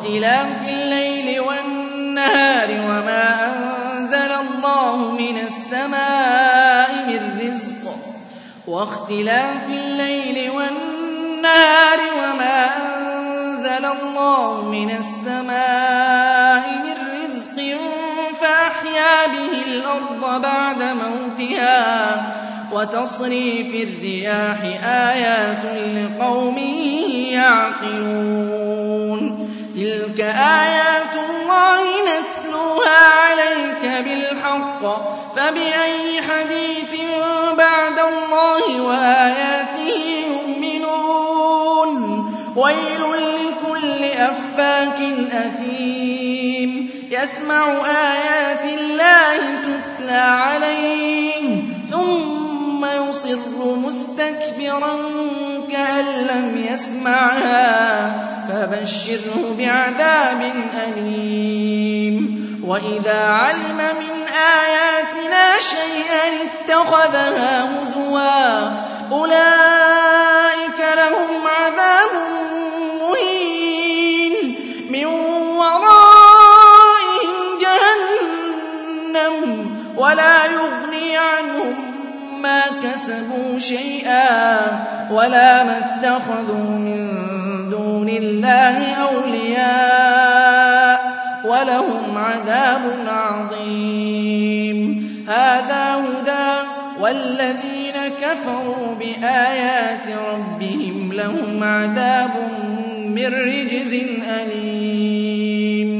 وَاخْتِلَافِ اللَّيْلِ وَالنَّهَارِ وَمَا أَنزَلَ اللَّهُ مِنَ السَّمَاءِ مِن رِّزْقٍ. وَاخْتِلَافِ اللَّيْلِ وَالنَّهَارِ وَمَا أَنزَلَ اللَّهُ مِنَ السَّمَاءِ مِن رِّزْقٍ فَأَحْيَا بِهِ الْأَرْضَ بَعْدَ مَوْتِهَا. وَتَصْرِيفِ الرِّيَاحِ آيَاتٌ لِّقَوْمٍ يَعْقِلُونَ. تِلْكَ آيَاتُ اللَّهِ نَتْلُوهَا عَلَيْكَ بِالْحَقِّ ۖ فَبِأَيِّ حَدِيثٍ بَعْدَ اللَّهِ وَآيَاتِهِ يُؤْمِنُونَ؟ وَيْلٌ لِّكُلِّ أَفَّاكٍ أَثِيمٍ. يَسْمَعُ آيَاتِ اللَّهِ تُتْلَىٰ عَلَيْهِ ثُمَّ يُصِرُّ مُسْتَكْبِرًا كَأَن لَّمْ يَسْمَعْهَا فَبَشِّرْهُ بِعَذَابٍ أَلِيمٍ. وَإِذَا عَلِمَ مِنْ آيَاتِنَا شَيْئًا اتَّخَذَهَا هُزُوًا أُولَٰئِكَ مَّا كَسَبُوا شَيْئًا وَلَا مَا اتَّخَذُوا مِن دُونِ اللَّهِ أَوْلِيَاءَ وَلَهُمْ عَذَابٌ عَظِيمٌ. هَٰذَا هُدًى ۖ وَالَّذِينَ كَفَرُوا بِآيَاتِ رَبِّهِمْ لَهُمْ عَذَابٌ مِّن رِّجْزٍ أَلِيمٌ.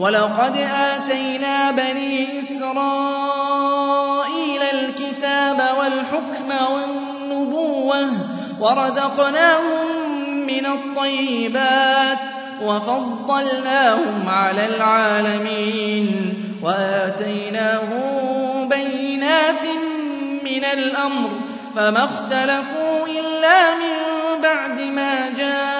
وَلَقَدْ آتَيْنَا بَنِي إِسْرَائِيلَ الْكِتَابَ وَالْحُكْمَ وَالنُّبُوَّةَ وَرَزَقْنَاهُم مِّنَ الطَّيِّبَاتِ وَفَضَّلْنَاهُمْ عَلَى الْعَالَمِينَ وَآتَيْنَاهُم بَيِّنَاتٍ مِّنَ الْأَمْرِ فَمَا اخْتَلَفُوا إِلَّا مِن بَعْدِ مَا جَاءَهُمُ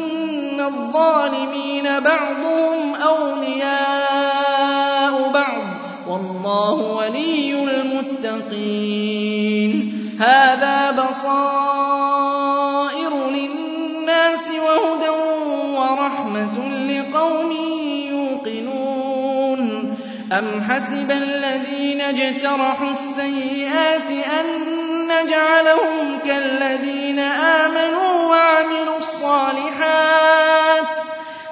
الظَّالِمِينَ بَعْضُهُمْ أَوْلِيَاءُ بَعْضٍ ۖ. وَاللَّهُ وَلِيُّ الْمُتَّقِينَ. هَٰذَا بَصَائِرُ لِلنَّاسِ وَهُدًى وَرَحْمَةٌ لِّقَوْمٍ يُوقِنُونَ. أَمْ حَسِبَ الَّذِينَ اجْتَرَحُوا السَّيِّئَاتِ أَن نَّجْعَلَهُمْ كَالَّذِينَ آمَنُوا وَعَمِلُوا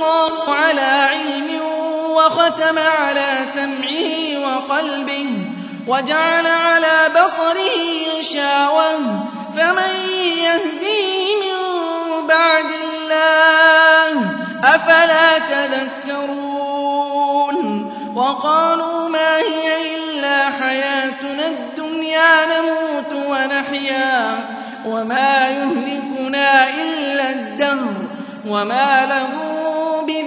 اللَّهُ عَلَىٰ عِلْمٍ وَخَتَمَ عَلَىٰ سَمْعِهِ وَقَلْبِهِ وَجَعَلَ عَلَىٰ بَصَرِهِ غِشَاوَةً فَمَن يَهْدِيهِ مِن بَعْدِ اللَّهِ ۚ أَفَلَا تَذَكَّرُونَ وَقَالُوا مَا هِيَ إِلَّا حَيَاتُنَا الدُّنْيَا نَمُوتُ وَنَحْيَا وَمَا يُهْلِكُنَا إِلَّا الدَّهْرُ وَمَا لَهُم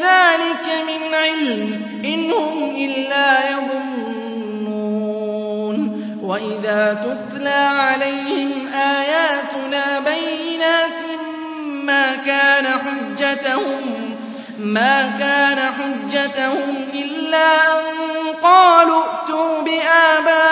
بِذَٰلِكَ مِنْ عِلْمٍ ۖ إِنْ هُمْ إِلَّا يَظُنُّونَ. وَإِذَا تُتْلَىٰ عَلَيْهِمْ آيَاتُنَا بَيِّنَاتٍ مَّا كَانَ حُجَّتَهُمْ ما كان حجتهم إلا أن قالوا ائتوا بآبائنا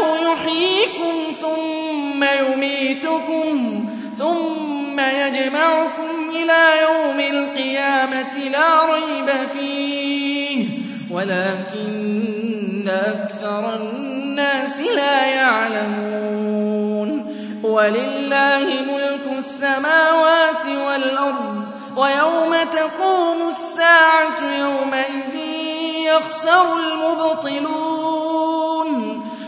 الله يحييكم ثم يميتكم ثم يجمعكم إلى يوم القيامة لا ريب فيه. ولكن أكثر الناس لا يعلمون. ولله ملك السماوات والأرض ويوم تقوم الساعة يومئذ يخسر المبطلون.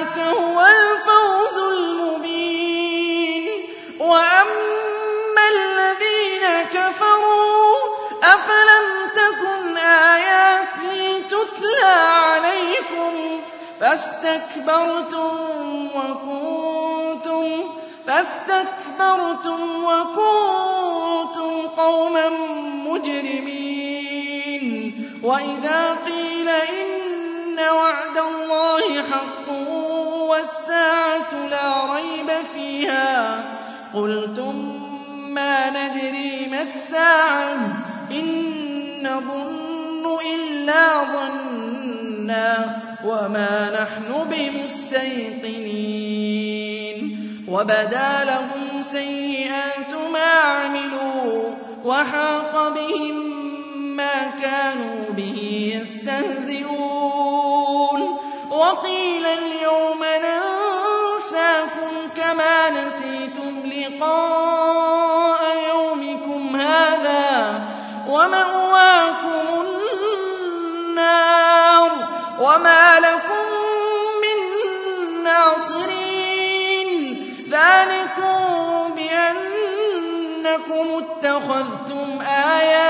ذلك هو الفوز المبين. وأما الذين كفروا أفلم تكن آياتي تتلى عليكم فاستكبرتم وكنتم قوما مجرمين. وإذا قيل إن وعد الله حق والساعة لا ريب فيها. قلتم ما ندري ما الساعة. إن نظن إلا ظنا وما نحن بمستيقنين. وبدا لهم سيئات ما عملوا وحاق بهم ما كانوا به يستهزئون. وقيل اليوم ننساكم كما نسيتم لقاء يومكم هذا ومأواكم النار وما لكم من ناصرين. ذلكم بأنكم اتخذتم آيات